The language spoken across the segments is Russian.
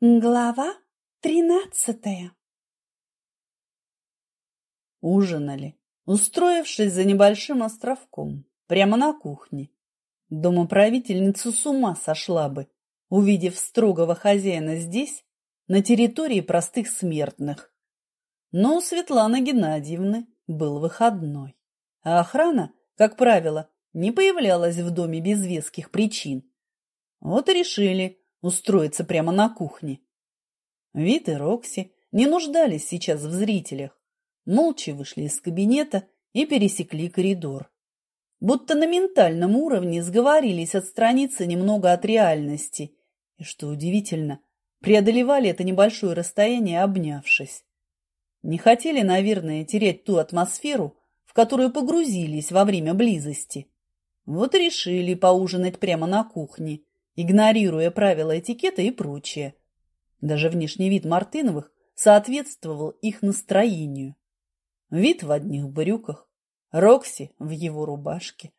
Глава тринадцатая Ужинали, устроившись за небольшим островком, прямо на кухне. Домоправительница с ума сошла бы, увидев строгого хозяина здесь, на территории простых смертных. Но у Светланы Геннадьевны был выходной, а охрана, как правило, не появлялась в доме без веских причин. Вот и решили, устроиться прямо на кухне. Вит и Рокси не нуждались сейчас в зрителях, молча вышли из кабинета и пересекли коридор. Будто на ментальном уровне сговорились отстраниться немного от реальности и, что удивительно, преодолевали это небольшое расстояние, обнявшись. Не хотели, наверное, терять ту атмосферу, в которую погрузились во время близости. Вот решили поужинать прямо на кухне – игнорируя правила этикета и прочее. Даже внешний вид Мартыновых соответствовал их настроению. Вид в одних брюках, Рокси в его рубашке.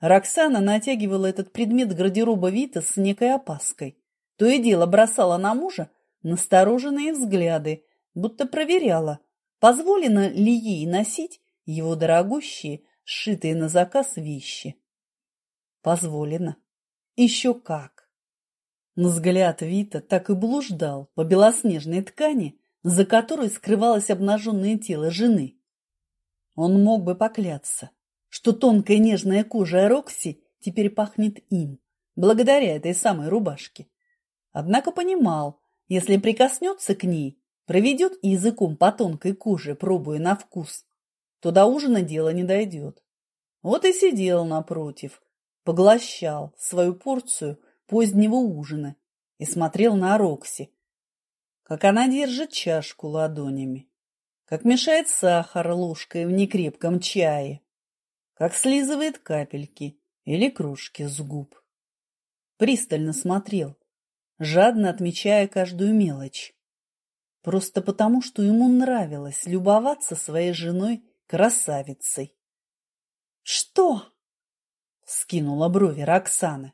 Роксана натягивала этот предмет гардероба Вита с некой опаской. То и дело бросала на мужа настороженные взгляды, будто проверяла, позволено ли ей носить его дорогущие, сшитые на заказ вещи. Позволено. Еще как! Взгляд Вита так и блуждал по белоснежной ткани, за которой скрывалось обнаженное тело жены. Он мог бы поклясться, что тонкая нежная кожа Рокси теперь пахнет им, благодаря этой самой рубашке. Однако понимал, если прикоснется к ней, проведет языком по тонкой коже, пробуя на вкус, то до ужина дело не дойдет. Вот и сидел напротив, поглощал свою порцию позднего ужина и смотрел на Рокси, как она держит чашку ладонями, как мешает сахар ложкой в некрепком чае, как слизывает капельки или кружки с губ. Пристально смотрел, жадно отмечая каждую мелочь. Просто потому, что ему нравилось любоваться своей женой красавицей. «Что?» Скинула брови Роксана.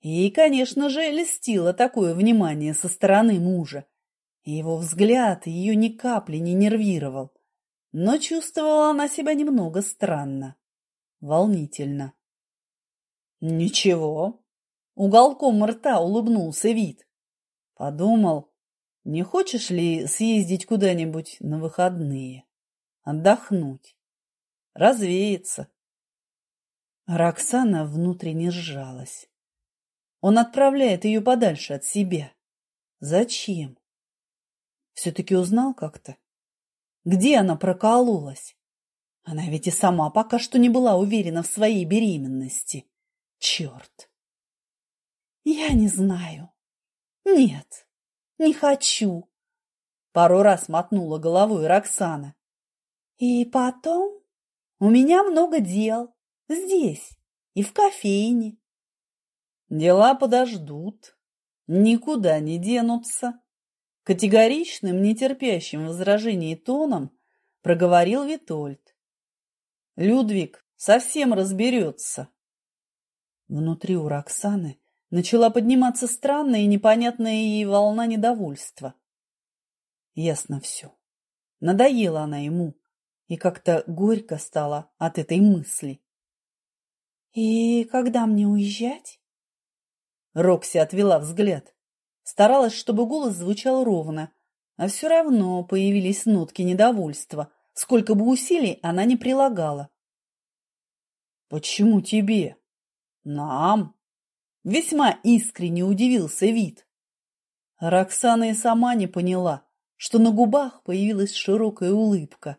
Ей, конечно же, льстило такое внимание со стороны мужа. Его взгляд ее ни капли не нервировал. Но чувствовала она себя немного странно, волнительно. «Ничего», — уголком рта улыбнулся вид. Подумал, не хочешь ли съездить куда-нибудь на выходные, отдохнуть, развеяться? Роксана внутренне сжалась. Он отправляет ее подальше от себя. Зачем? Все-таки узнал как-то? Где она прокололась? Она ведь и сама пока что не была уверена в своей беременности. Черт! Я не знаю. Нет, не хочу. Пару раз мотнула головой Роксана. И потом у меня много дел. Здесь и в кофейне. Дела подождут, никуда не денутся. Категоричным, нетерпящим возражений тоном проговорил Витольд. Людвиг совсем разберется. Внутри у Роксаны начала подниматься странная и непонятная ей волна недовольства. Ясно все. Надоела она ему, и как-то горько стало от этой мысли. «И когда мне уезжать?» Рокси отвела взгляд. Старалась, чтобы голос звучал ровно, а все равно появились нотки недовольства, сколько бы усилий она не прилагала. «Почему тебе?» «Нам?» Весьма искренне удивился вид. Роксана и сама не поняла, что на губах появилась широкая улыбка.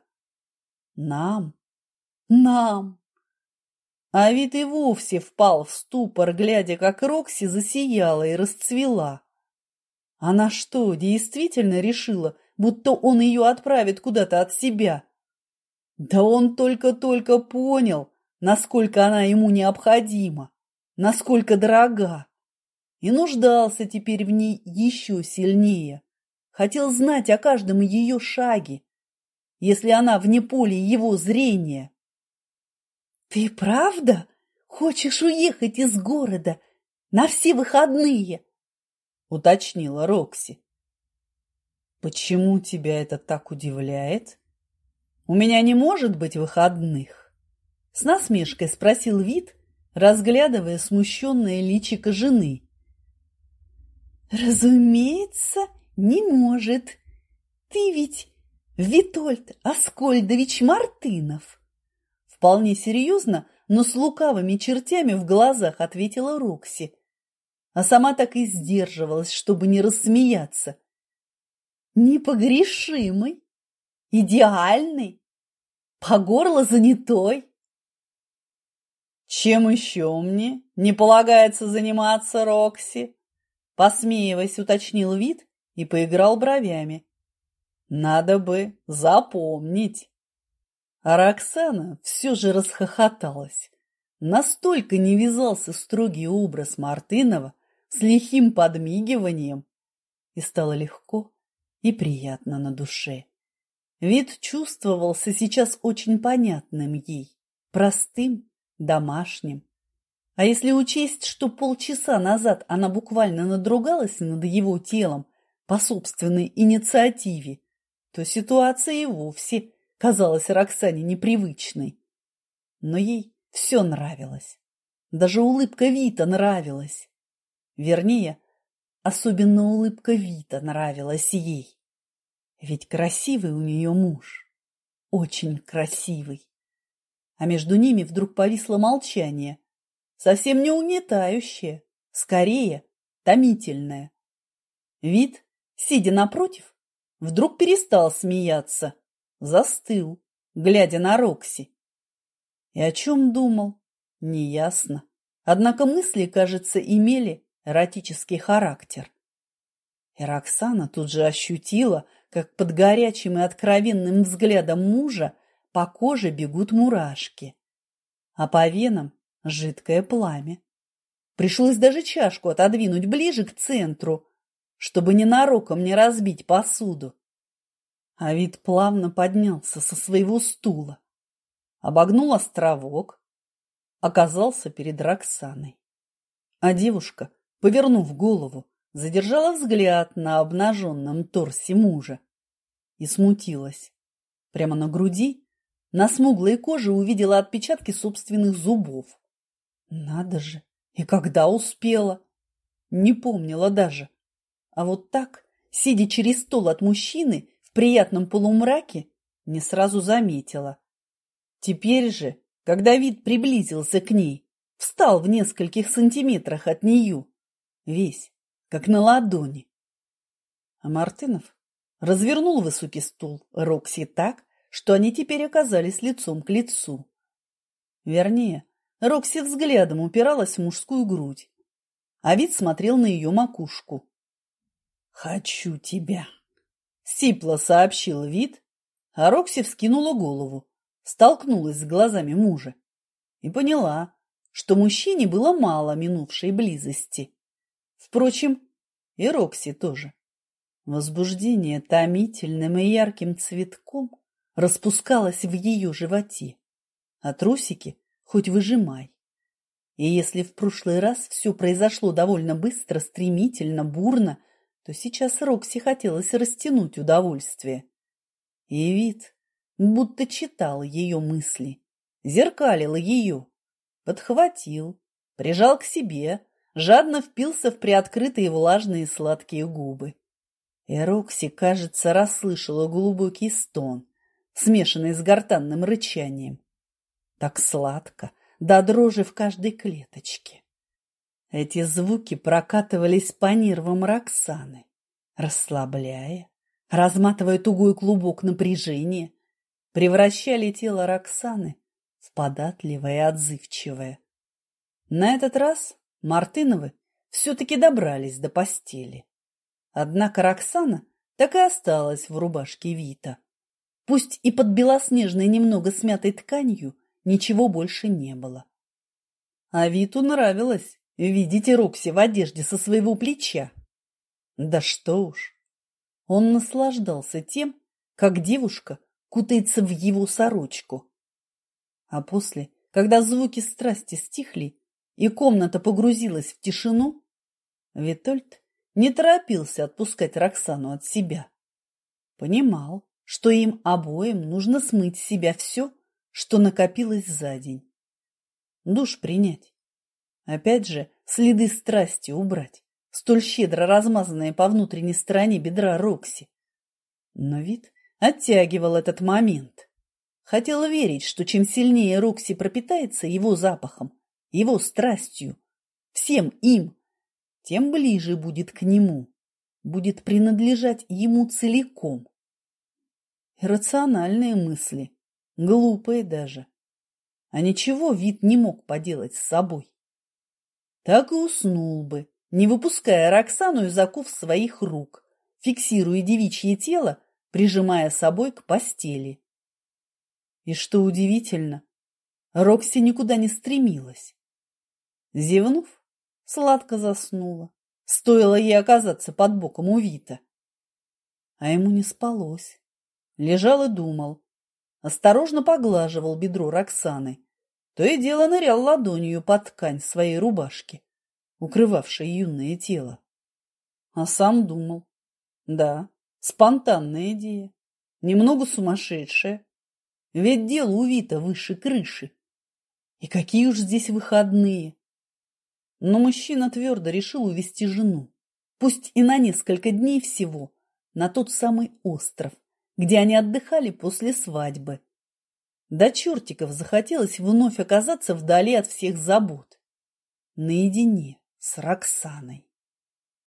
«Нам? Нам!» А вид и вовсе впал в ступор, глядя, как Рокси засияла и расцвела. Она что, действительно решила, будто он ее отправит куда-то от себя? Да он только-только понял, насколько она ему необходима, насколько дорога, и нуждался теперь в ней еще сильнее. Хотел знать о каждом ее шаге, если она вне поля его зрения. «Ты правда хочешь уехать из города на все выходные?» — уточнила Рокси. Почему тебя это так удивляет? У меня не может быть выходных. С насмешкой спросил вид, разглядывая смущенное личико жены. Разумеется, не может. Ты ведь Витольд Аскольдович Мартынов. Вполне серьезно, но с лукавыми чертями в глазах ответила Рокси. А сама так и сдерживалась, чтобы не рассмеяться. Непогрешимый, идеальный, по горло занятой. Чем еще мне не полагается заниматься, Рокси? Посмеиваясь, уточнил вид и поиграл бровями. Надо бы запомнить. А Роксана все же расхохоталась. Настолько не вязался строгий образ Мартынова с лихим подмигиванием, и стало легко и приятно на душе. Вид чувствовался сейчас очень понятным ей, простым, домашним. А если учесть, что полчаса назад она буквально надругалась над его телом по собственной инициативе, то ситуация и вовсе казалась Роксане непривычной. Но ей все нравилось. Даже улыбка Вита нравилась. Вернее, особенно улыбка Вита нравилась ей. Ведь красивый у нее муж. Очень красивый. А между ними вдруг повисло молчание – совсем не угнетающее, скорее томительное. Вид, сидя напротив, вдруг перестал смеяться, застыл, глядя на Рокси. И о чем думал, неясно. Однако мысли, кажется, имели эротический характер. И Роксана тут же ощутила, как под горячим и откровенным взглядом мужа по коже бегут мурашки, а по венам жидкое пламя. Пришлось даже чашку отодвинуть ближе к центру, чтобы ненароком не разбить посуду. А вид плавно поднялся со своего стула, обогнул островок, оказался перед Роксаной. А девушка, повернув голову, задержала взгляд на обнаженном торсе мужа и смутилась. Прямо на груди, на смуглой коже увидела отпечатки собственных зубов. Надо же! И когда успела? Не помнила даже. А вот так, сидя через стол от мужчины приятном полумраке, не сразу заметила. Теперь же, когда вид приблизился к ней, встал в нескольких сантиметрах от нее, весь, как на ладони. А Мартынов развернул высокий стул Рокси так, что они теперь оказались лицом к лицу. Вернее, Рокси взглядом упиралась в мужскую грудь, а вид смотрел на ее макушку. «Хочу тебя!» — сипло сообщил вид, а Рокси вскинула голову, столкнулась с глазами мужа и поняла, что мужчине было мало минувшей близости. Впрочем, и Рокси тоже. Возбуждение томительным и ярким цветком распускалось в ее животе, а трусики хоть выжимай. И если в прошлый раз все произошло довольно быстро, стремительно, бурно, то сейчас Рокси хотелось растянуть удовольствие. И вид будто читал ее мысли, зеркалил ее, подхватил, прижал к себе, жадно впился в приоткрытые влажные сладкие губы. И Рокси, кажется, расслышала глубокий стон, смешанный с гортанным рычанием. Так сладко, до дрожи в каждой клеточке. Эти звуки прокатывались по нервам Роксаны, расслабляя, разматывая тугой клубок напряжения, превращали тело Роксаны в податливое и отзывчивое. На этот раз Мартыновы все-таки добрались до постели. Однако Роксана так и осталась в рубашке Вита. Пусть и под белоснежной немного смятой тканью, Ничего больше не было. А Виту нравилось видеть Рокси в одежде со своего плеча. Да что уж. Он наслаждался тем, как девушка кутается в его сорочку. А после, когда звуки страсти стихли и комната погрузилась в тишину, Витольд не торопился отпускать Роксану от себя. Понимал, что им обоим нужно смыть с себя все, что накопилось за день. Душ принять. Опять же, следы страсти убрать, столь щедро размазанные по внутренней стороне бедра Рокси. Но вид оттягивал этот момент. Хотел верить, что чем сильнее Рокси пропитается его запахом, его страстью, всем им, тем ближе будет к нему, будет принадлежать ему целиком. Иррациональные мысли, глупые даже. А ничего вид не мог поделать с собой. Так и уснул бы, не выпуская Роксану из оков своих рук, фиксируя девичье тело, прижимая собой к постели. И что удивительно, Рокси никуда не стремилась. Зевнув, сладко заснула. Стоило ей оказаться под боком у Вита. А ему не спалось. Лежал и думал. Осторожно поглаживал бедро Роксаны. То и дело нырял ладонью под ткань своей рубашки, укрывавшей юное тело. А сам думал. Да, спонтанная идея. Немного сумасшедшая. Ведь дело у Вита выше крыши. И какие уж здесь выходные. Но мужчина твердо решил увести жену, пусть и на несколько дней всего, на тот самый остров, где они отдыхали после свадьбы. До чертиков захотелось вновь оказаться вдали от всех забот. Наедине с Роксаной.